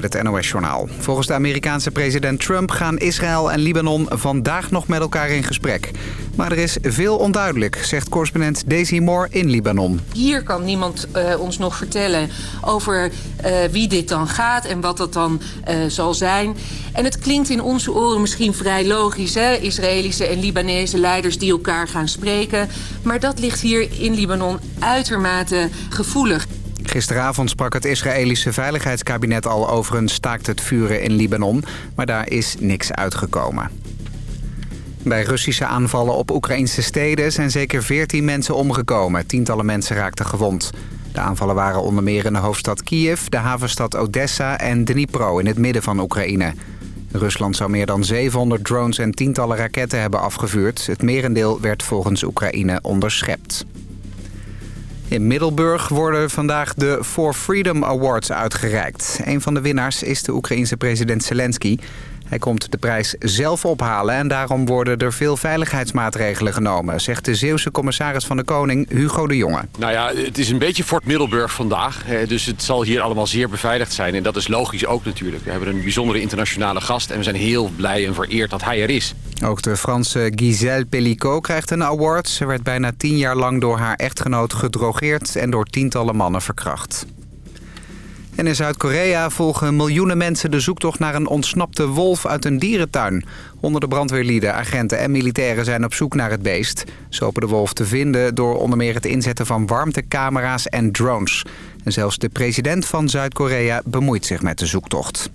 met het NOS-journaal. Volgens de Amerikaanse president Trump gaan Israël en Libanon vandaag nog met elkaar in gesprek. Maar er is veel onduidelijk, zegt correspondent Daisy Moore in Libanon. Hier kan niemand uh, ons nog vertellen over uh, wie dit dan gaat en wat dat dan uh, zal zijn. En het klinkt in onze oren misschien vrij logisch, hè? Israëlische en Libanese leiders die elkaar gaan spreken. Maar dat ligt hier in Libanon uitermate gevoelig. Gisteravond sprak het Israëlische Veiligheidskabinet al over een staakt het vuren in Libanon. Maar daar is niks uitgekomen. Bij Russische aanvallen op Oekraïnse steden zijn zeker 14 mensen omgekomen. Tientallen mensen raakten gewond. De aanvallen waren onder meer in de hoofdstad Kiev, de havenstad Odessa en Dnipro in het midden van Oekraïne. Rusland zou meer dan 700 drones en tientallen raketten hebben afgevuurd. Het merendeel werd volgens Oekraïne onderschept. In Middelburg worden vandaag de For Freedom Awards uitgereikt. Een van de winnaars is de Oekraïense president Zelensky. Hij komt de prijs zelf ophalen en daarom worden er veel veiligheidsmaatregelen genomen... zegt de Zeeuwse commissaris van de Koning, Hugo de Jonge. Nou ja, het is een beetje Fort Middelburg vandaag. Dus het zal hier allemaal zeer beveiligd zijn. En dat is logisch ook natuurlijk. We hebben een bijzondere internationale gast... en we zijn heel blij en vereerd dat hij er is. Ook de Franse Gisèle Pellicot krijgt een award. Ze werd bijna tien jaar lang door haar echtgenoot gedrogeerd... en door tientallen mannen verkracht. En in Zuid-Korea volgen miljoenen mensen de zoektocht naar een ontsnapte wolf uit een dierentuin. Onder de brandweerlieden, agenten en militairen zijn op zoek naar het beest. Ze hopen de wolf te vinden door onder meer het inzetten van warmtecamera's en drones. En zelfs de president van Zuid-Korea bemoeit zich met de zoektocht.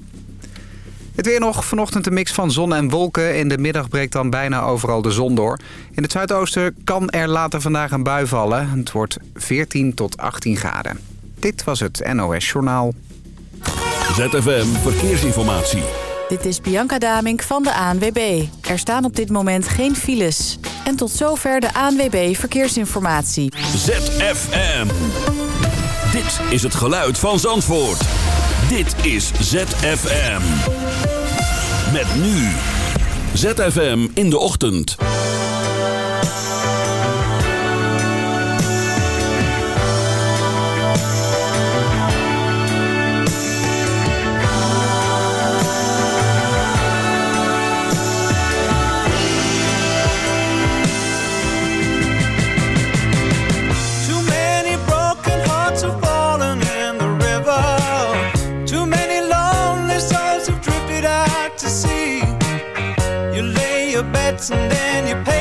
Het weer nog. Vanochtend een mix van zon en wolken. In de middag breekt dan bijna overal de zon door. In het zuidoosten kan er later vandaag een bui vallen. Het wordt 14 tot 18 graden. Dit was het NOS Journaal. ZFM Verkeersinformatie. Dit is Bianca Damink van de ANWB. Er staan op dit moment geen files. En tot zover de ANWB Verkeersinformatie. ZFM. Dit is het geluid van Zandvoort. Dit is ZFM. Met nu. ZFM in de ochtend. And then you pay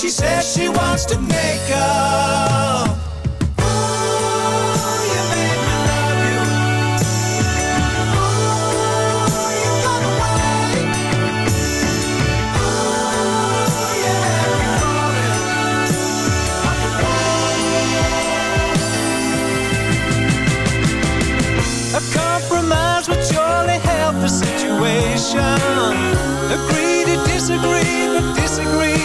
she says she wants to make up. Disagree, but disagree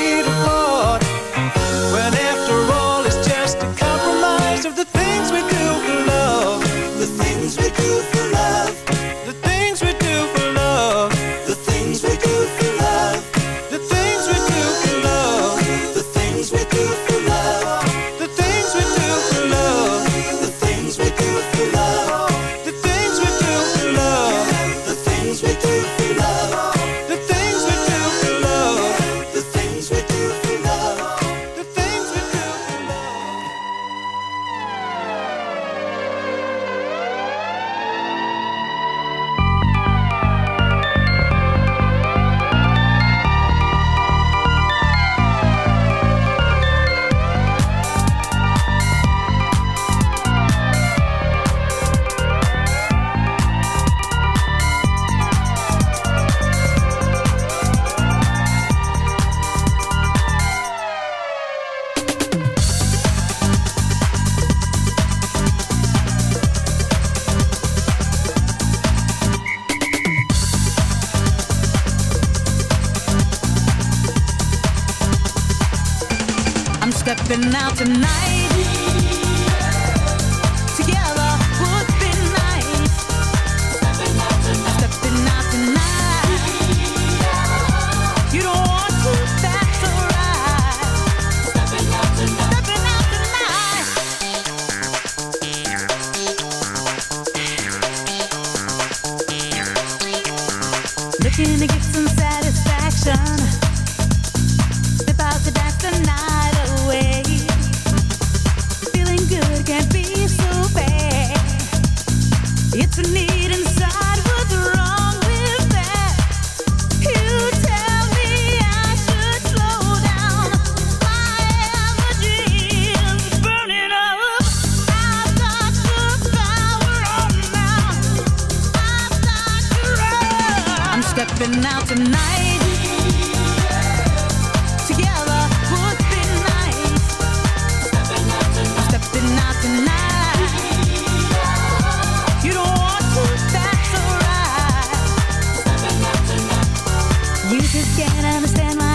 understand my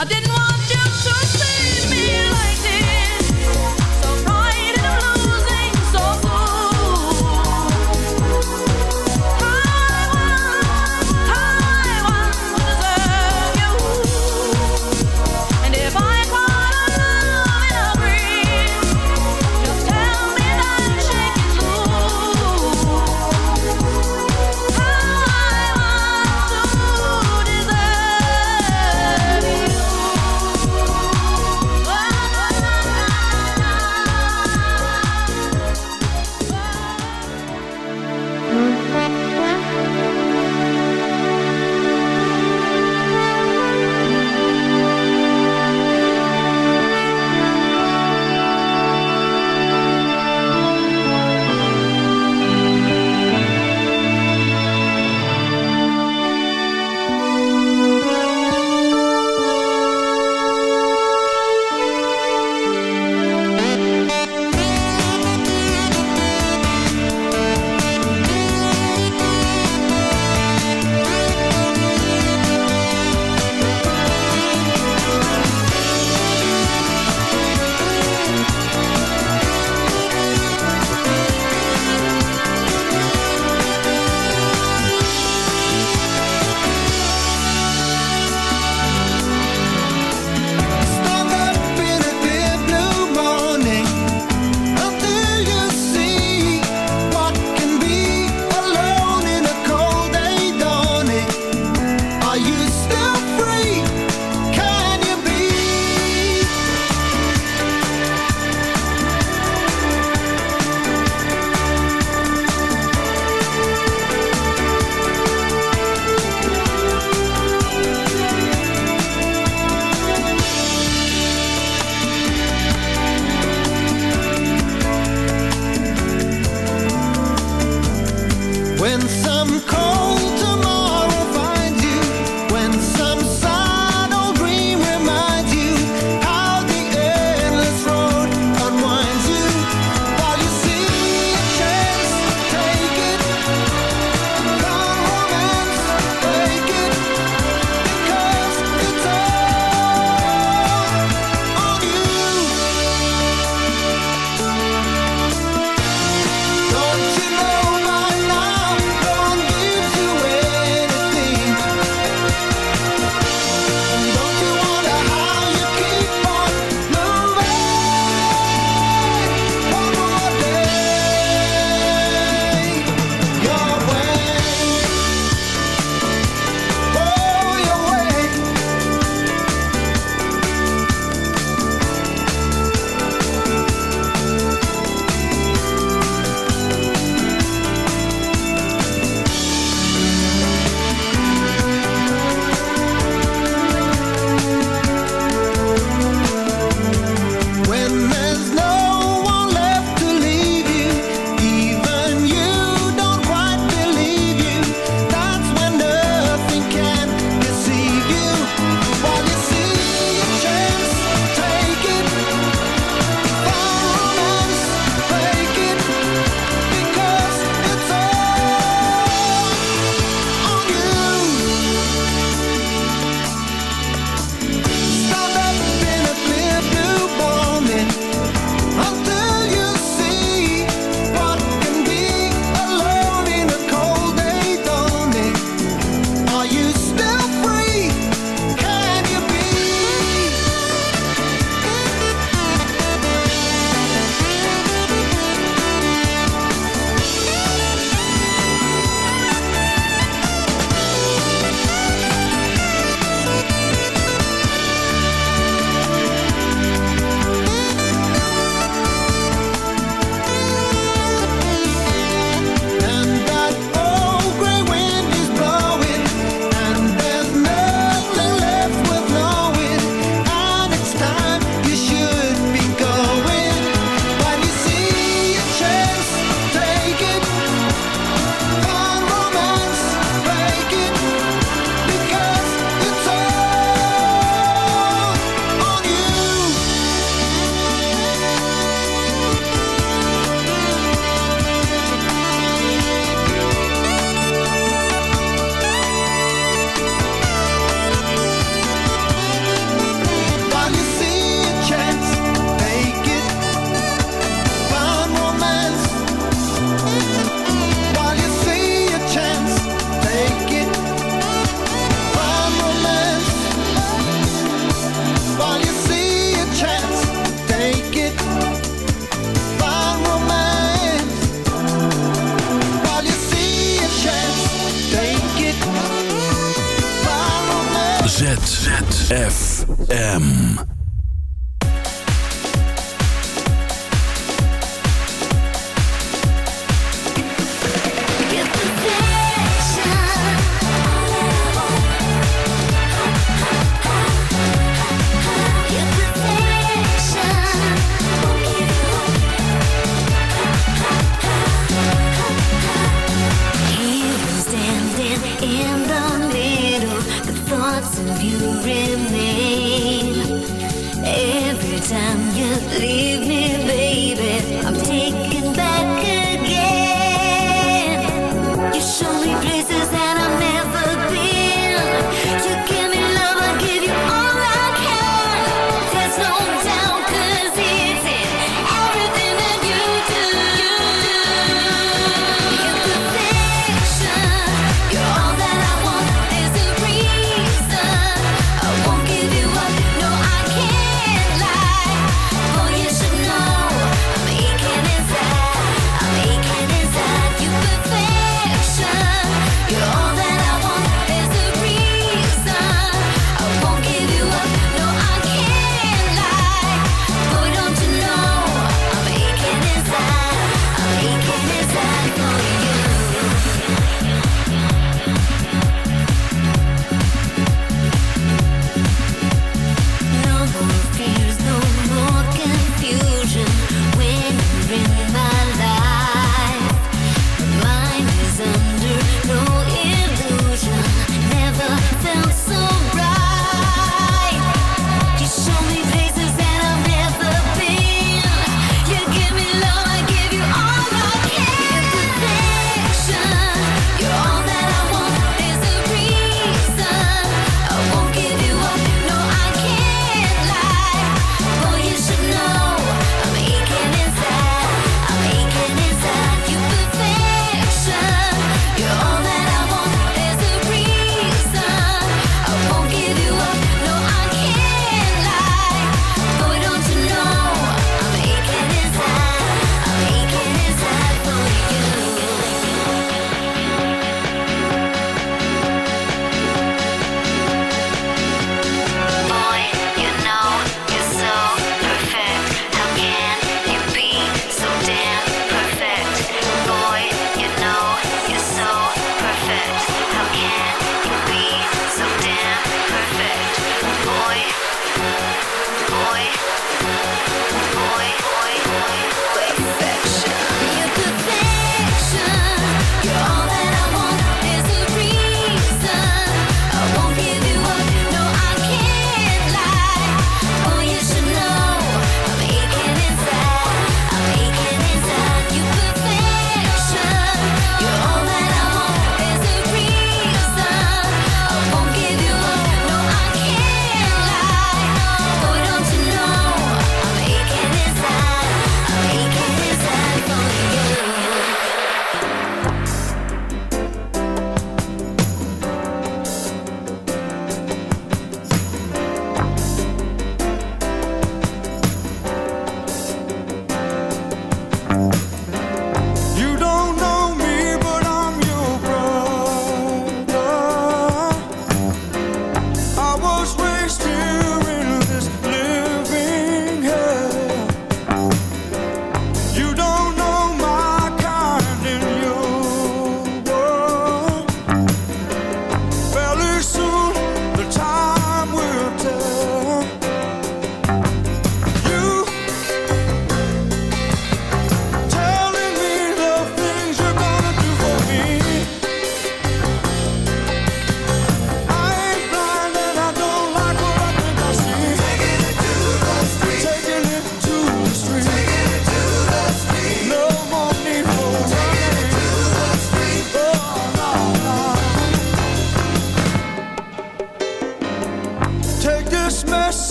I didn't want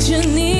着你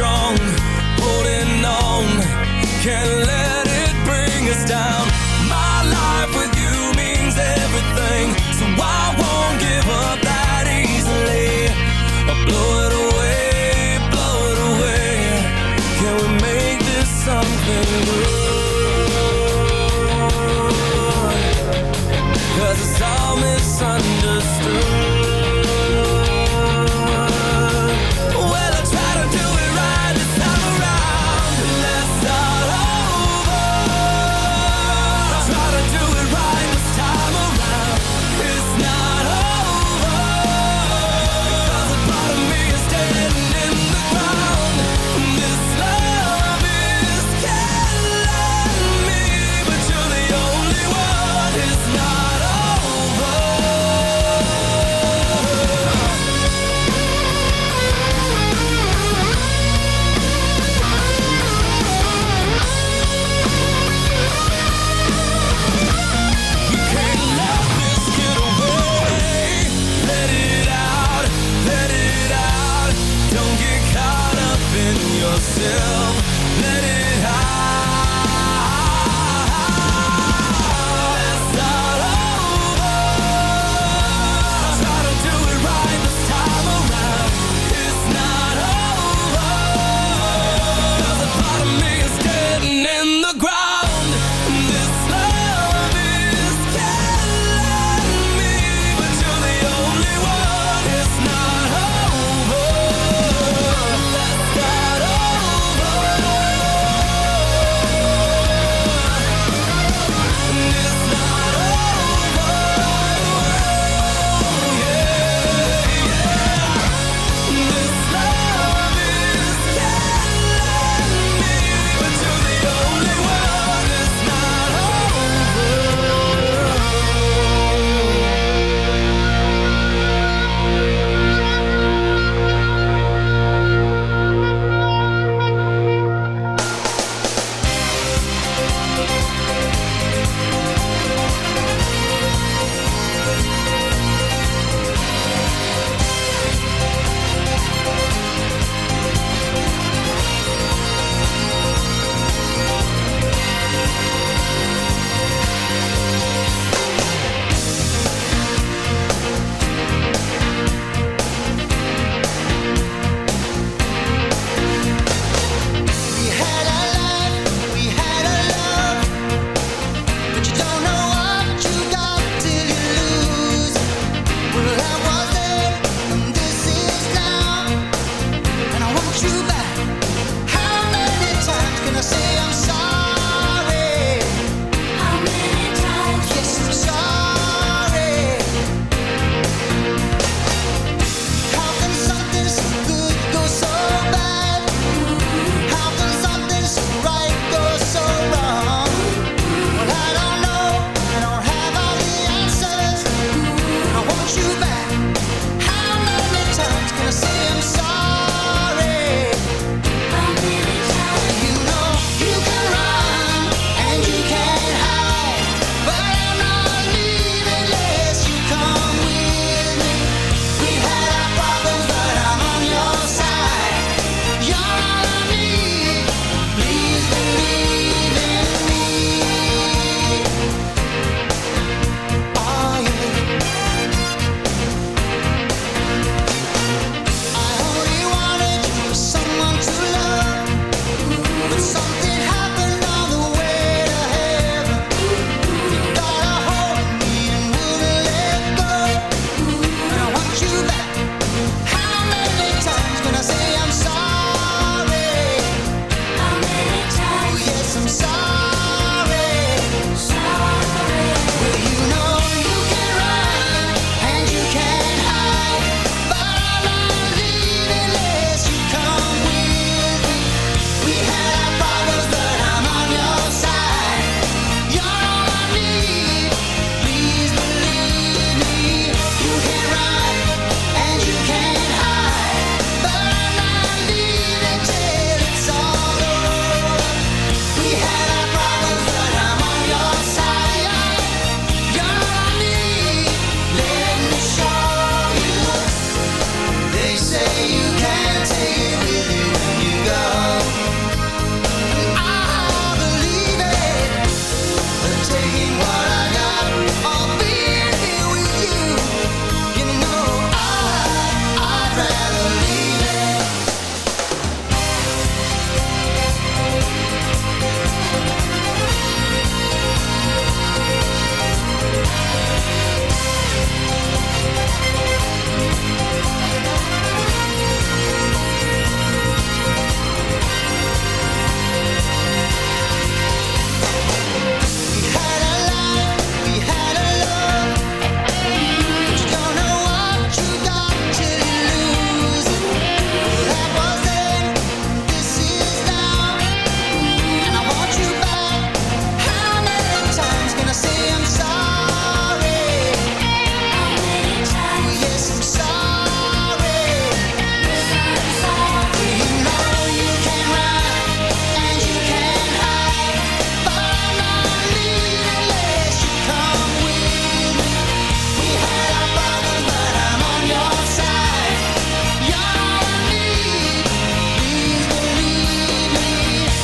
strong, holding on. Can't let it bring us down.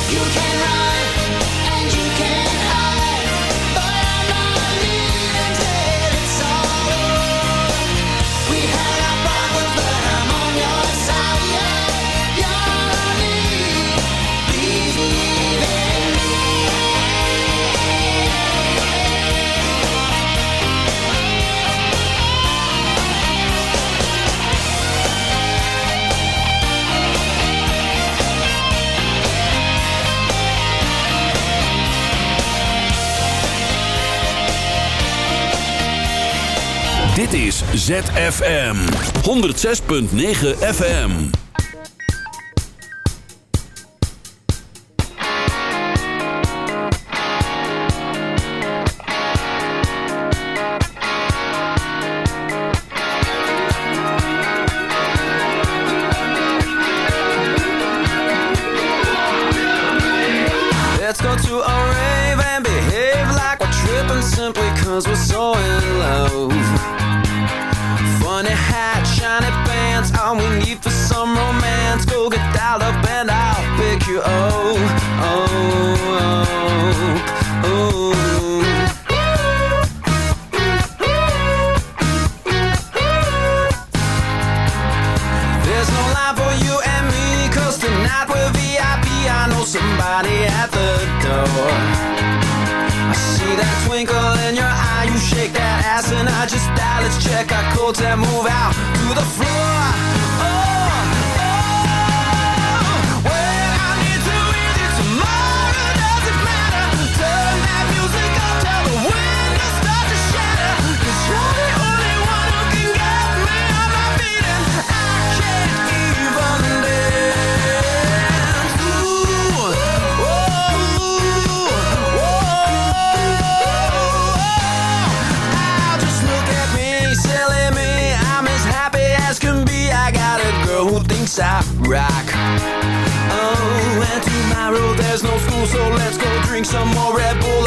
You can FM 106.9 FM. so let's go drink some more Red Bull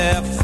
left.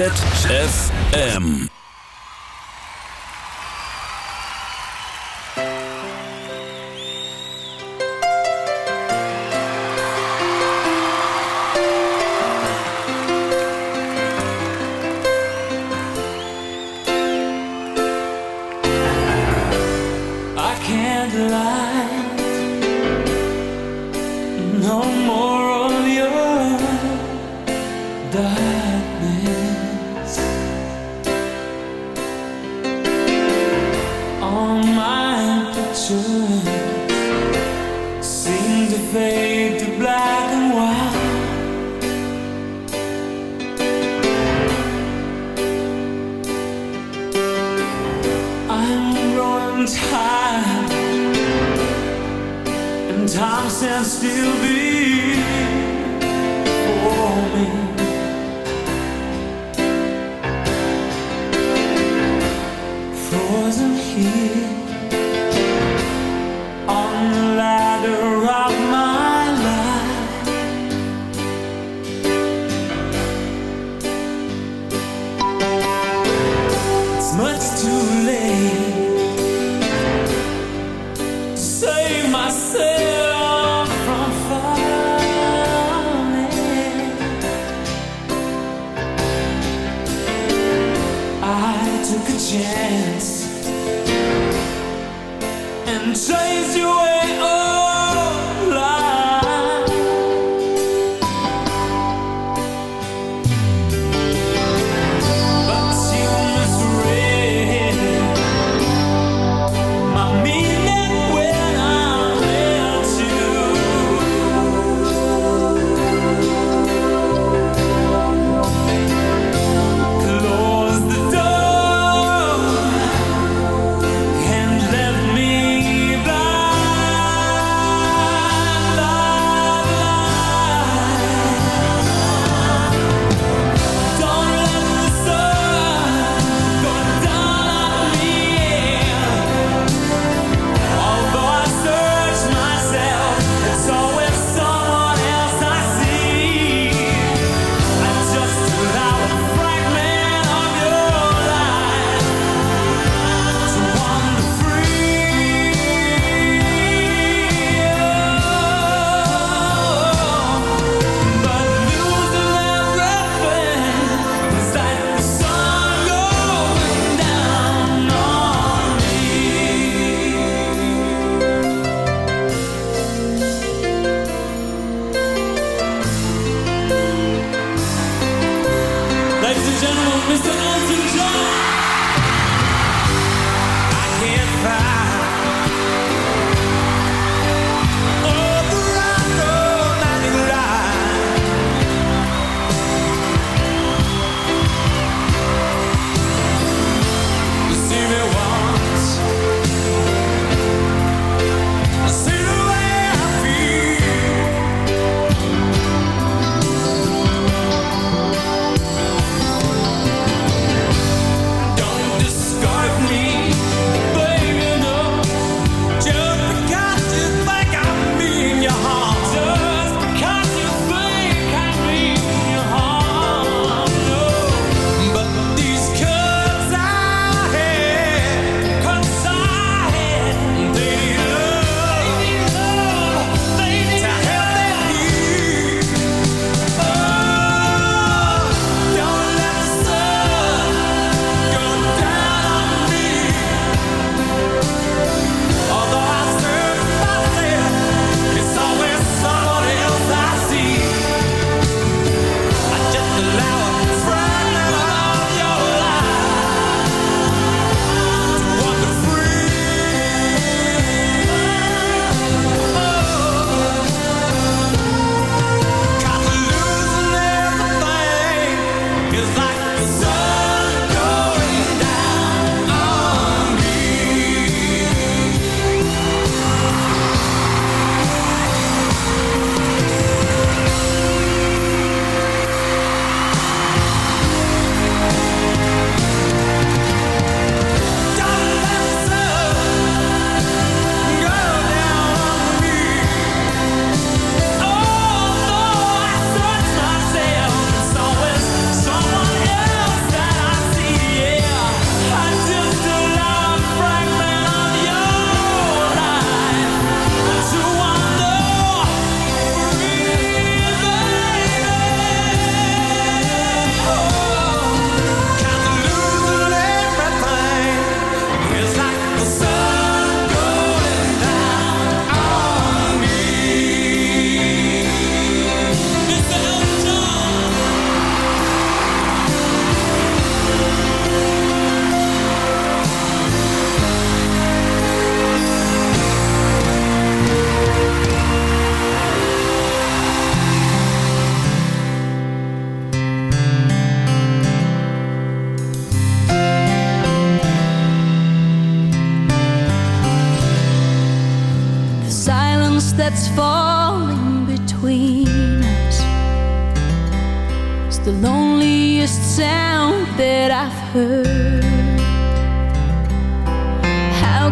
ZFM. No more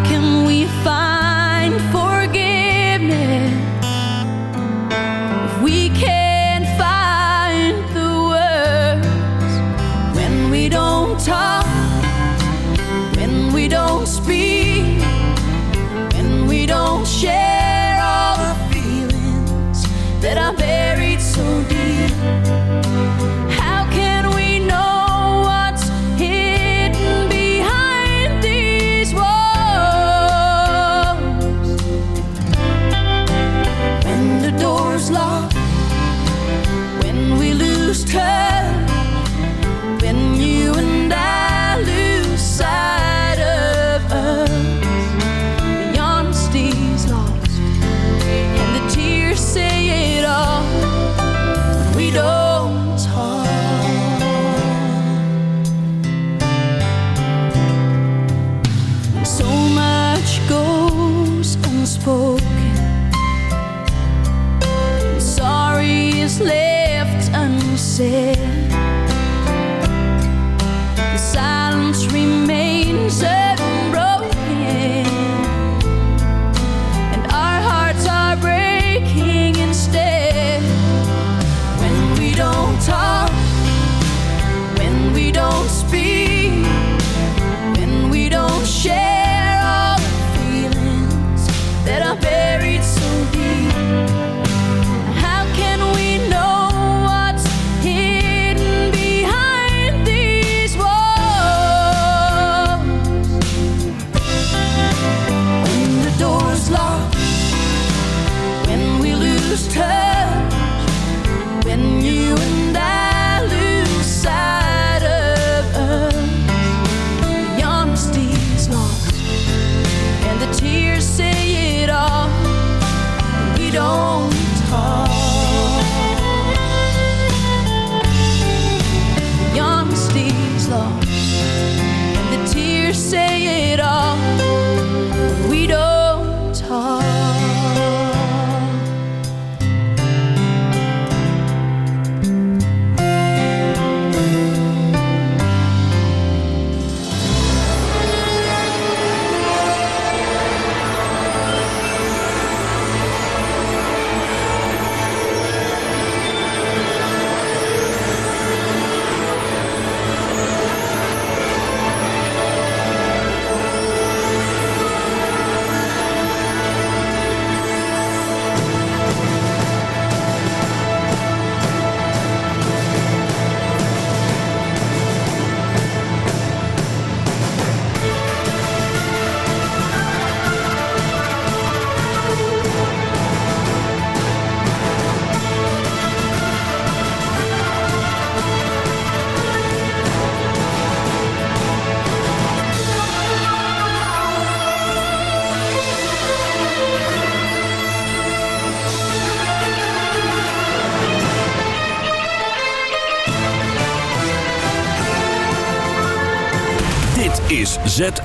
can we find?